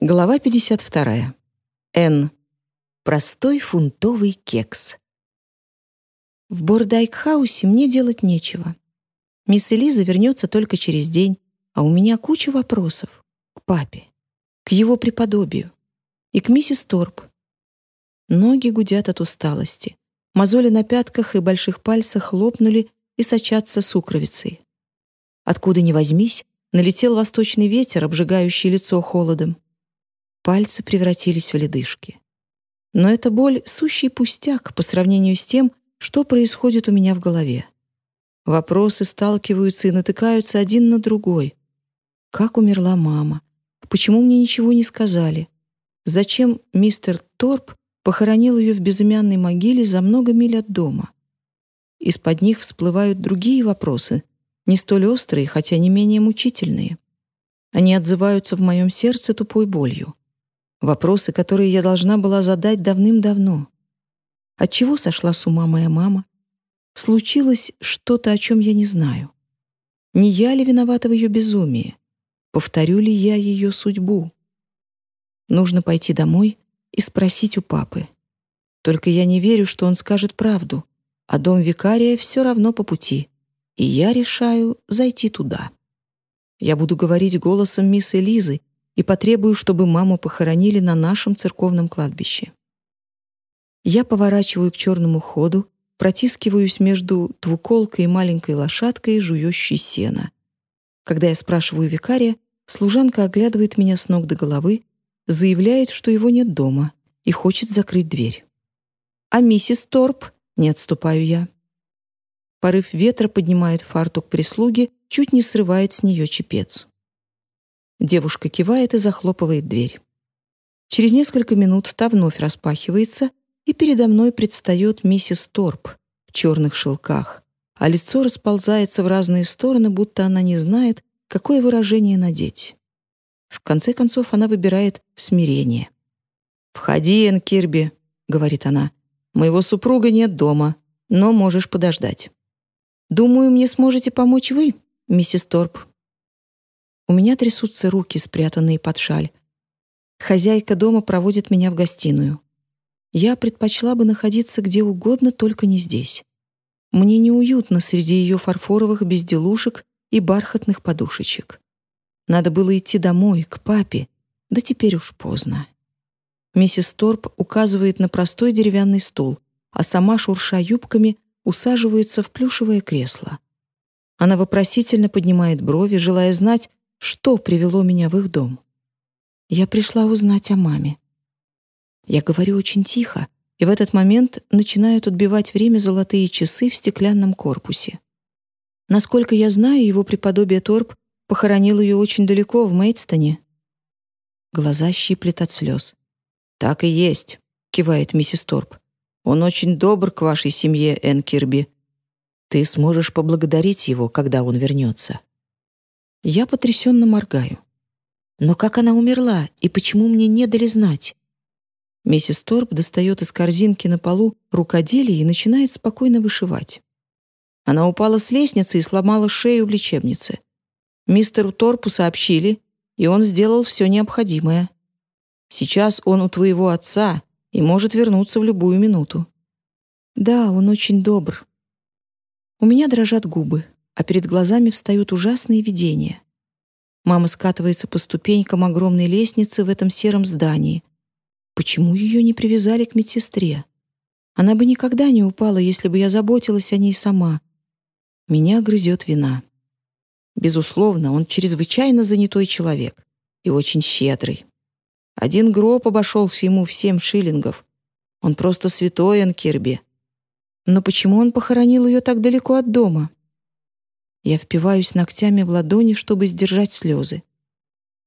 Глава 52. Н. Простой фунтовый кекс. В Бордайк-хаусе мне делать нечего. Мисс Элиза вернется только через день, а у меня куча вопросов. К папе, к его преподобию и к миссис Торп. Ноги гудят от усталости. Мозоли на пятках и больших пальцах лопнули и сочатся сукровицей. Откуда ни возьмись, налетел восточный ветер, обжигающий лицо холодом. Пальцы превратились в ледышки. Но эта боль — сущий пустяк по сравнению с тем, что происходит у меня в голове. Вопросы сталкиваются и натыкаются один на другой. Как умерла мама? Почему мне ничего не сказали? Зачем мистер Торп похоронил ее в безымянной могиле за много миль от дома? Из-под них всплывают другие вопросы, не столь острые, хотя не менее мучительные. Они отзываются в моем сердце тупой болью. Вопросы, которые я должна была задать давным-давно. Отчего сошла с ума моя мама? Случилось что-то, о чем я не знаю. Не я ли виновата в ее безумии? Повторю ли я ее судьбу? Нужно пойти домой и спросить у папы. Только я не верю, что он скажет правду, а дом викария все равно по пути, и я решаю зайти туда. Я буду говорить голосом мисс Элизы, и потребую, чтобы маму похоронили на нашем церковном кладбище. Я поворачиваю к черному ходу, протискиваюсь между двуколкой и маленькой лошадкой, жующей сено. Когда я спрашиваю викария, служанка оглядывает меня с ног до головы, заявляет, что его нет дома и хочет закрыть дверь. «А миссис Торп?» — не отступаю я. Порыв ветра поднимает фартук прислуги, чуть не срывает с нее чепец. Девушка кивает и захлопывает дверь. Через несколько минут та вновь распахивается, и передо мной предстает миссис Торп в черных шелках, а лицо расползается в разные стороны, будто она не знает, какое выражение надеть. В конце концов она выбирает смирение. «Входи, Энн Кирби», — говорит она. «Моего супруга нет дома, но можешь подождать». «Думаю, мне сможете помочь вы, миссис Торп», у меня трясутся руки, спрятанные под шаль. Хозяйка дома проводит меня в гостиную. Я предпочла бы находиться где угодно, только не здесь. Мне неуютно среди ее фарфоровых безделушек и бархатных подушечек. Надо было идти домой, к папе, да теперь уж поздно. Миссис Торп указывает на простой деревянный стул, а сама, шурша юбками, усаживается в плюшевое кресло. Она вопросительно поднимает брови, желая знать, что привело меня в их дом? Я пришла узнать о маме. Я говорю очень тихо, и в этот момент начинают отбивать время золотые часы в стеклянном корпусе. Насколько я знаю, его преподобие Торп похоронил ее очень далеко, в Мейдстоне. Глаза щиплет от слез. «Так и есть», — кивает миссис Торп. «Он очень добр к вашей семье, Энн Кирби. Ты сможешь поблагодарить его, когда он вернется». Я потрясенно моргаю. Но как она умерла и почему мне не дали знать? Миссис Торп достает из корзинки на полу рукоделие и начинает спокойно вышивать. Она упала с лестницы и сломала шею в лечебнице. Мистеру Торпу сообщили, и он сделал все необходимое. Сейчас он у твоего отца и может вернуться в любую минуту. Да, он очень добр. У меня дрожат губы а перед глазами встают ужасные видения. Мама скатывается по ступенькам огромной лестницы в этом сером здании. Почему ее не привязали к медсестре? Она бы никогда не упала, если бы я заботилась о ней сама. Меня грызет вина. Безусловно, он чрезвычайно занятой человек и очень щедрый. Один гроб обошелся ему в семь шиллингов. Он просто святой Анкирби. Но почему он похоронил ее так далеко от дома? Я впиваюсь ногтями в ладони, чтобы сдержать слезы.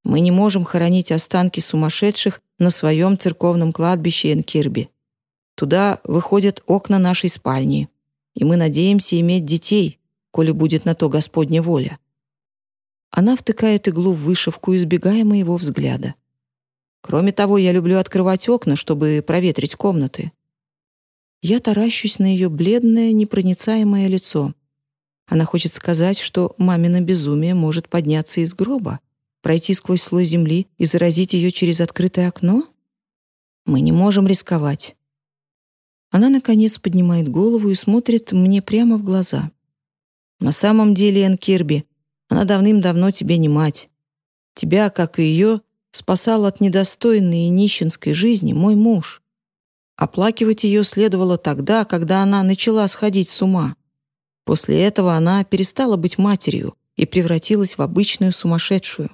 Мы не можем хоронить останки сумасшедших на своем церковном кладбище Энкирби. Туда выходят окна нашей спальни, и мы надеемся иметь детей, коли будет на то Господня воля. Она втыкает иглу в вышивку, избегая моего взгляда. Кроме того, я люблю открывать окна, чтобы проветрить комнаты. Я таращусь на ее бледное, непроницаемое лицо. Она хочет сказать, что мамино безумие может подняться из гроба. пройти сквозь слой земли и заразить ее через открытое окно? Мы не можем рисковать. Она, наконец, поднимает голову и смотрит мне прямо в глаза. На самом деле, Энн Кирби, она давным-давно тебе не мать. Тебя, как и ее, спасал от недостойной и нищенской жизни мой муж. Оплакивать ее следовало тогда, когда она начала сходить с ума. После этого она перестала быть матерью и превратилась в обычную сумасшедшую.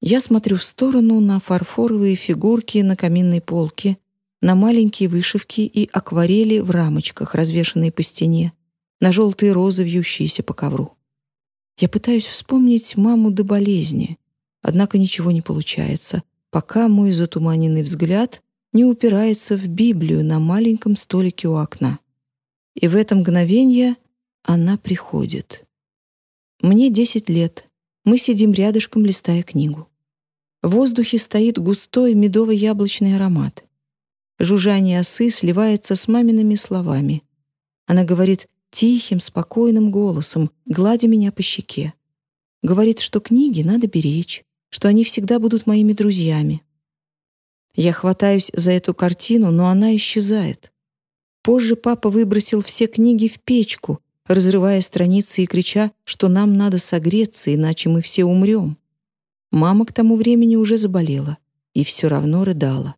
Я смотрю в сторону на фарфоровые фигурки на каминной полке, на маленькие вышивки и акварели в рамочках, развешанные по стене, на желтые розы, вьющиеся по ковру. Я пытаюсь вспомнить маму до болезни, однако ничего не получается, пока мой затуманенный взгляд не упирается в Библию на маленьком столике у окна. И в это мгновение она приходит. Мне 10 лет. Мы сидим рядышком, листая книгу. В воздухе стоит густой медово-яблочный аромат. Жужжание осы сливается с мамиными словами. Она говорит тихим, спокойным голосом, гладя меня по щеке. Говорит, что книги надо беречь, что они всегда будут моими друзьями. Я хватаюсь за эту картину, но она исчезает. Позже папа выбросил все книги в печку, разрывая страницы и крича, что нам надо согреться, иначе мы все умрем. Мама к тому времени уже заболела и все равно рыдала.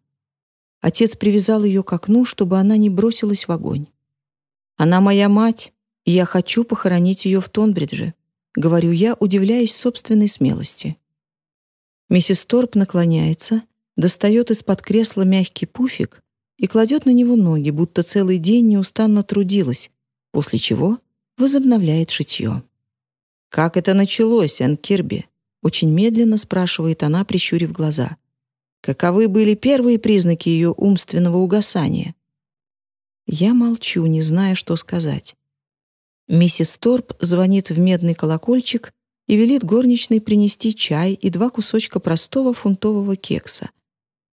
Отец привязал ее к окну, чтобы она не бросилась в огонь. Она моя мать, и я хочу похоронить ее в Тонбридже, говорю я, удивляясь собственной смелости. Миссис Торп наклоняется, достает из-под кресла мягкий пуфик и кладет на него ноги, будто целый день неустанно трудилась, после чего возобновляет шитье. «Как это началось, Энн Кирби?» Очень медленно спрашивает она, прищурив глаза. «Каковы были первые признаки ее умственного угасания?» Я молчу, не зная, что сказать. Миссис Торп звонит в медный колокольчик и велит горничной принести чай и два кусочка простого фунтового кекса.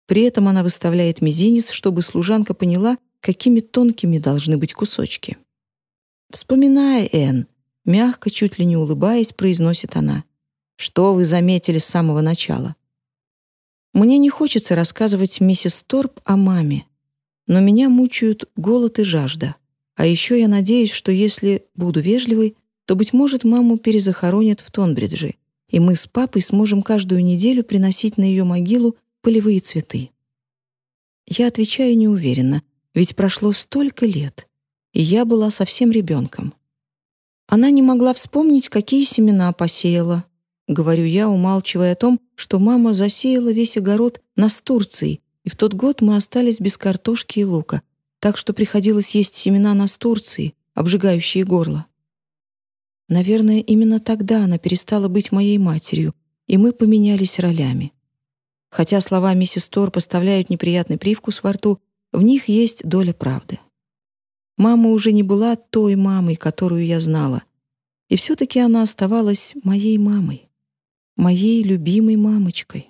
При этом она выставляет мизинец, чтобы служанка поняла, какими тонкими должны быть кусочки. «Вспоминай, Энн», — мягко, чуть ли не улыбаясь, произносит она. «Что вы заметили с самого начала?» Мне не хочется рассказывать миссис Торп о маме, но меня мучают голод и жажда. А еще я надеюсь, что если буду вежливой, то, быть может, маму перезахоронят в Тонбридже, и мы с папой сможем каждую неделю приносить на ее могилу полевые цветы. Я отвечаю неуверенно, ведь прошло столько лет, и я была совсем ребенком. Она не могла вспомнить, какие семена посеяла. Говорю я, умалчивая о том, что мама засеяла весь огород настурцией и в тот год мы остались без картошки и лука, так что приходилось есть семена настурции, обжигающие горло. Наверное, именно тогда она перестала быть моей матерью, и мы поменялись ролями. Хотя слова миссис Тор поставляют неприятный привкус во рту, в них есть доля правды. Мама уже не была той мамой, которую я знала, и все-таки она оставалась моей мамой, моей любимой мамочкой.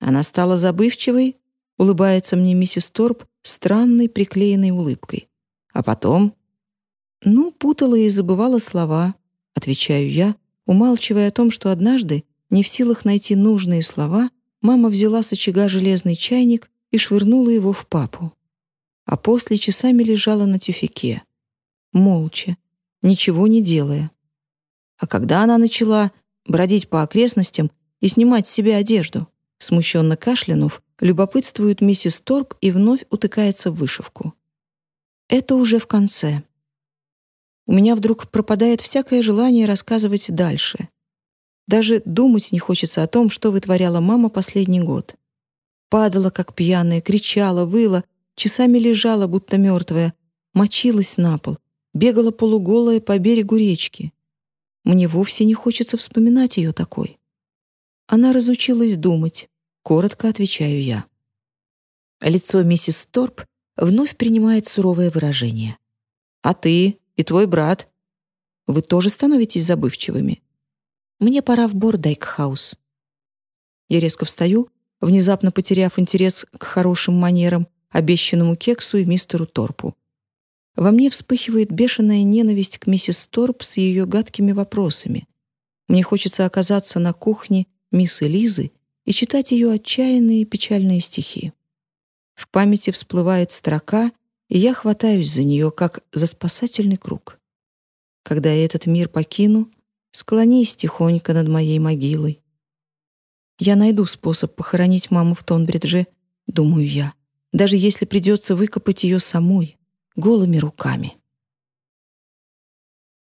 Она стала забывчивой, Улыбается мне миссис Торп странной приклеенной улыбкой. А потом... Ну, путала и забывала слова, отвечаю я, умалчивая о том, что однажды, не в силах найти нужные слова, мама взяла с очага железный чайник и швырнула его в папу. А после часами лежала на тюфяке. Молча, ничего не делая. А когда она начала бродить по окрестностям и снимать с себя одежду, смущенно кашлянув, любопытствует миссис Торп и вновь утыкается в вышивку. Это уже в конце. У меня вдруг пропадает всякое желание рассказывать дальше. Даже думать не хочется о том, что вытворяла мама последний год. Падала, как пьяная, кричала, выла, часами лежала, будто мертвая, мочилась на пол, бегала полуголая по берегу речки. Мне вовсе не хочется вспоминать ее такой. Она разучилась думать, Коротко отвечаю я. Лицо миссис Торп вновь принимает суровое выражение. «А ты и твой брат? Вы тоже становитесь забывчивыми? Мне пора в Бордайк-хаус». Я резко встаю, внезапно потеряв интерес к хорошим манерам, обещанному кексу и мистеру Торпу. Во мне вспыхивает бешеная ненависть к миссис Торп с ее гадкими вопросами. Мне хочется оказаться на кухне мисс Элизы и читать ее отчаянные печальные стихи. В памяти всплывает строка, и я хватаюсь за нее, как за спасательный круг. Когда я этот мир покину, склонись тихонько над моей могилой. Я найду способ похоронить маму в Тонбридже, думаю я, даже если придется выкопать ее самой, голыми руками.